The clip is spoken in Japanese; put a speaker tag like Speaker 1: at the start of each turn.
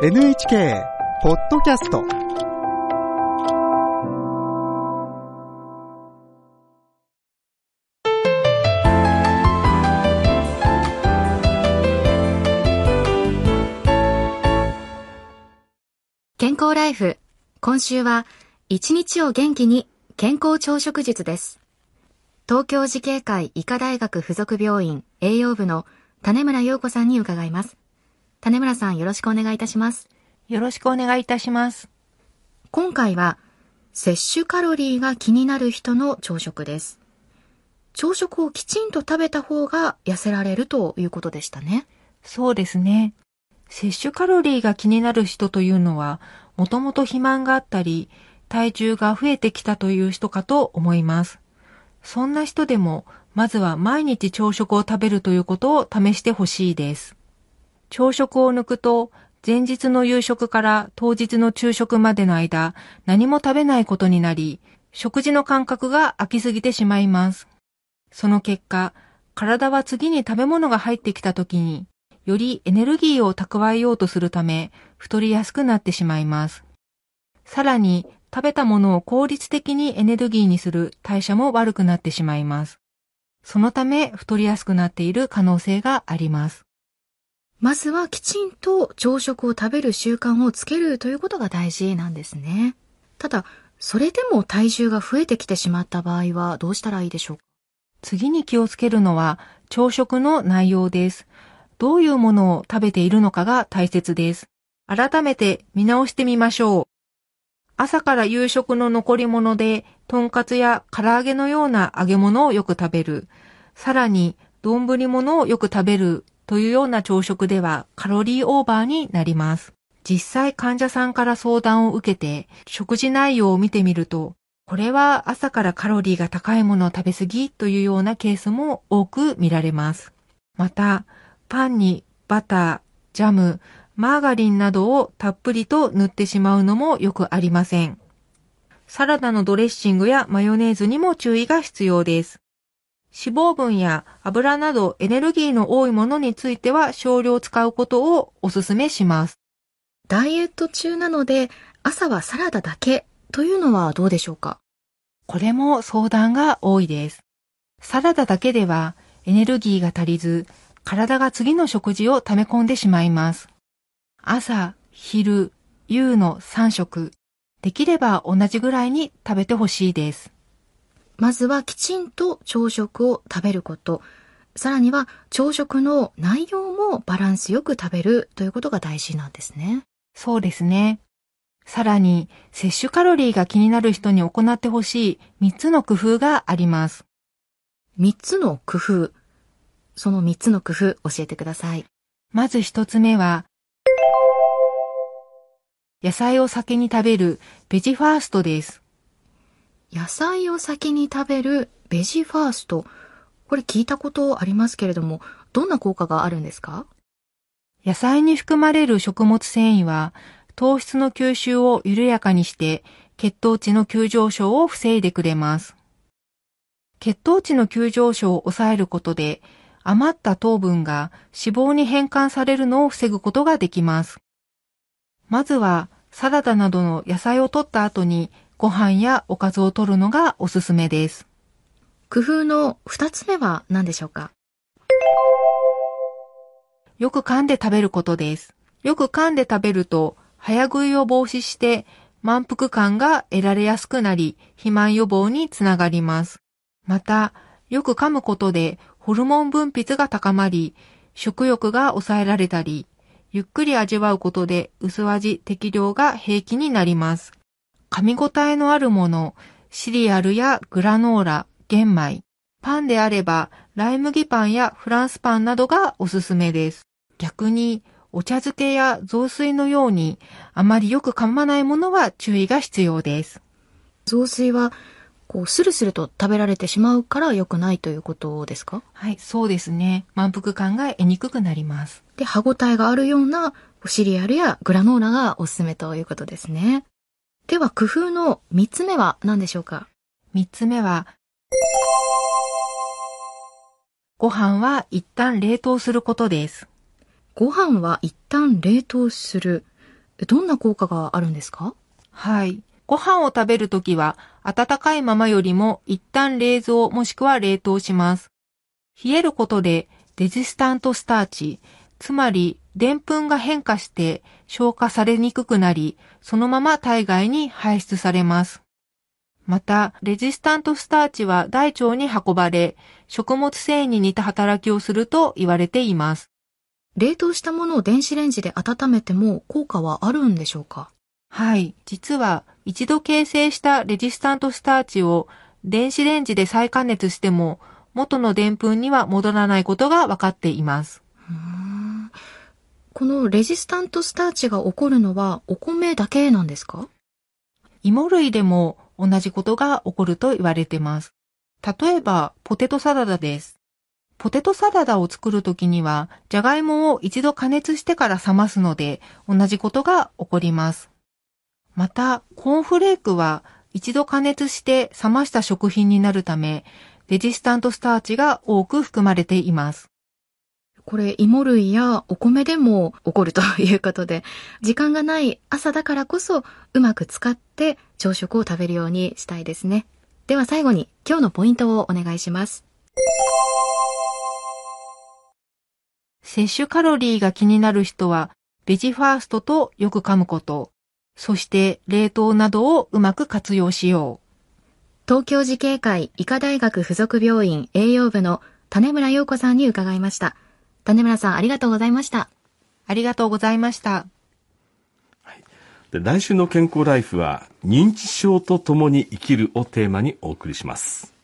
Speaker 1: NHK ポッドキャスト
Speaker 2: 健康ライフ。今週は一日を元気に健康朝食術です。東京慈恵会医科大学附属病院栄養部の種村陽子さんに伺います。種村さんよろしくお願いいたします
Speaker 3: よろしくお願いいたします。
Speaker 2: 今回は摂取カロリーが気になる人の朝食です朝食をきちんと食べた方が痩せられるということでしたね
Speaker 3: そうですね。摂取カロリーが気になる人というのは、もともと肥満があったり、体重が増えてきたという人かと思います。そんな人でも、まずは毎日朝食を食べるということを試してほしいです。朝食を抜くと、前日の夕食から当日の昼食までの間、何も食べないことになり、食事の感覚が空きすぎてしまいます。その結果、体は次に食べ物が入ってきた時に、よりエネルギーを蓄えようとするため、太りやすくなってしまいます。さらに、食べたものを効率的にエネルギーにする代謝も悪くなってしまいます。そのため、太りやすくなっている可能性があります。
Speaker 2: まずはきちんと朝食を食べる習慣をつけるということが大事なんですね。ただ、それでも体重が増えてきてしまった場合はどうしたらいいでしょうか？
Speaker 3: 次に気をつけるのは、朝食の内容です。どういうものを食べているのかが大切です。改めて見直してみましょう。朝から夕食の残り物で、とんかつや唐揚げのような揚げ物をよく食べる。さらに、丼物をよく食べるというような朝食ではカロリーオーバーになります。実際患者さんから相談を受けて、食事内容を見てみると、これは朝からカロリーが高いものを食べ過ぎというようなケースも多く見られます。また、パンにバター、ジャム、マーガリンなどをたっぷりと塗ってしまうのもよくありません。サラダのドレッシングやマヨネーズにも注意が必要です。脂肪分や油などエネルギーの多いものについては少量使うことをお勧めします。
Speaker 2: ダイエット中なので朝はサラダだけというのはどうでしょうか？
Speaker 3: これも相談が多いです。サラダだけではエネルギーが足りず、体が次の食事を溜め込んでしまいます。朝、昼、夕の3食、できれば同じぐらいに食べてほしいです。
Speaker 2: まずはきちんと朝食を食べること、さらには朝食の内容もバランスよく食べるということが大事なんですね。
Speaker 3: そうですね。さらに、摂取カロリーが気になる人に行ってほしい3つの工夫があります。
Speaker 2: 3つの工夫。その3つの工夫教えてください。
Speaker 3: まず1つ目は、野菜を先に食べるベジファーストです。
Speaker 2: 野菜を先に食べるベジファースト。これ聞いたことありますけれども、どんな効果があるんですか？
Speaker 3: 野菜に含まれる食物繊維は糖質の吸収を緩やかにして血糖値の急上昇を防いでくれます。血糖値の急上昇を抑えることで余った糖分が脂肪に変換されるのを防ぐことができます。まずはサラダなどの野菜を取った後にご飯やおかずを取るのがおすすめです。
Speaker 2: 工夫の2つ目は何でしょうか？
Speaker 3: よく噛んで食べることです。よく噛んで食べると、早食いを防止して、満腹感が得られやすくなり、肥満予防につながります。また、よく噛むことで、ホルモン分泌が高まり、食欲が抑えられたり、ゆっくり味わうことで薄味適量が平気になります。噛み応えのあるもの、シリアルやグラノーラ、玄米、パンであれば、ライ麦パンやフランスパンなどがおすすめです。逆に、お茶漬けや雑炊のように、あまりよく噛まないものは注意が必要です。
Speaker 2: 雑炊は、こう、スルスルと食べられてしまうから良くないということですか？
Speaker 3: はい、そうですね。満腹感が得にくくなります。
Speaker 2: で、歯ごたえがあるようなシリアルやグラノーラがおすすめということですね。では、工夫の3つ目は何でしょうか？
Speaker 3: 三つ目は、ご飯は一旦冷凍することです。
Speaker 2: ご飯は一旦冷凍する。どんな効果があるんですか？
Speaker 3: はい。ご飯を食べるときは、温かいままよりも一旦冷蔵もしくは冷凍します。冷えることでレジスタントスターチ、つまり、でんぷんが変化して消化されにくくなり、そのまま体外に排出されます。また、レジスタントスターチは大腸に運ばれ、食物繊維に似た働きをすると言われています。
Speaker 2: 冷凍したものを電子レンジで温めても効果はあるんでしょうか？
Speaker 3: はい。実は、一度形成したレジスタントスターチを電子レンジで再加熱しても、元のでんぷんには戻らないことが分かっています。
Speaker 2: このレジスタントスターチが起こるのはお米だけなんですか？
Speaker 3: 芋類でも同じことが起こると言われてます。例えば、ポテトサラダです。ポテトサラダを作るときには、じゃがいもを一度加熱してから冷ますので、同じことが起こります。また、コーンフレークは一度加熱して冷ました食品になるため、レジスタントスターチが多く含まれています。
Speaker 2: これ芋類やお米でも起こるということで、時間がない朝だからこそうまく使って朝食を食べるようにしたいですね。では最後に今日のポイントをお願いします。
Speaker 3: 摂取カロリーが気になる人は、ベジファーストとよく噛むこと、そして冷凍などをうまく活用しよう。
Speaker 2: 東京慈恵会医科大学附属病院栄養部の種村陽子さんに伺いました。種村さんありがとうございました。
Speaker 3: ありがとうございました。
Speaker 4: で来週の健康ライフは認知症と共に生きるをテーマにお送りします。